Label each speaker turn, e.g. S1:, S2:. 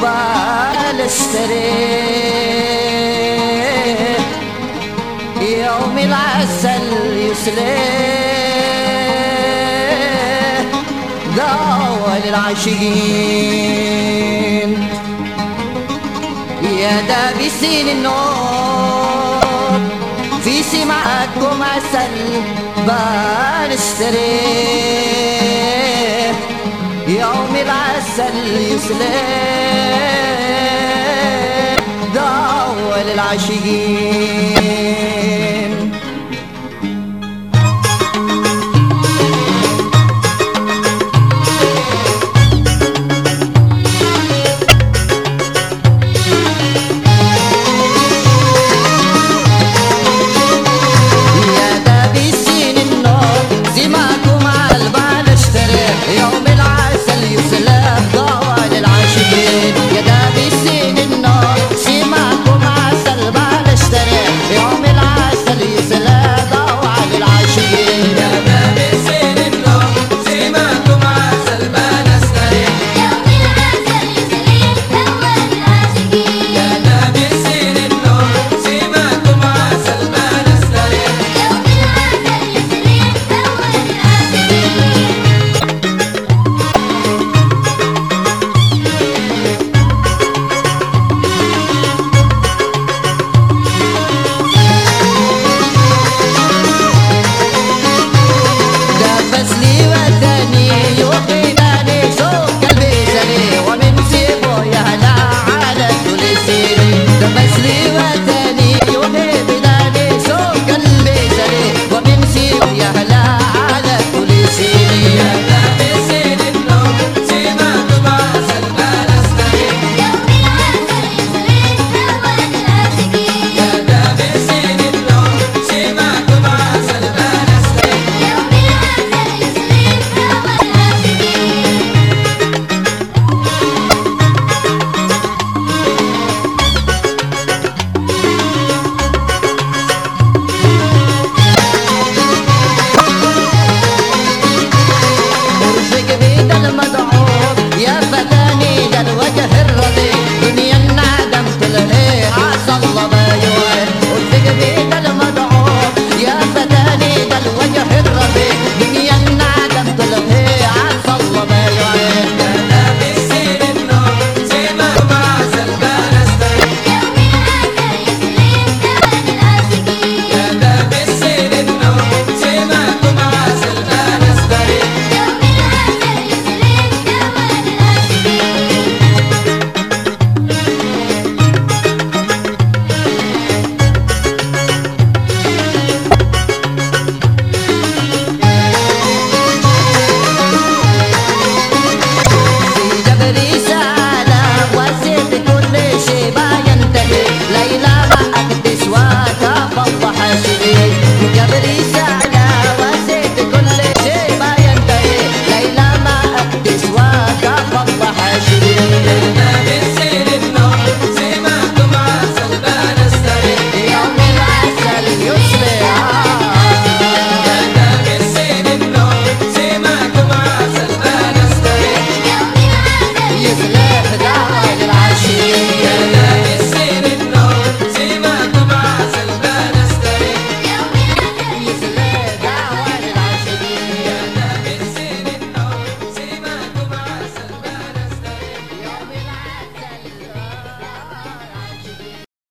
S1: ضال السرير يوم العسل يسليه دعوة للعاشقين يا دابسين النور. في سمعتكم عسل بان السرير العسل يسليه دوا للعاشقين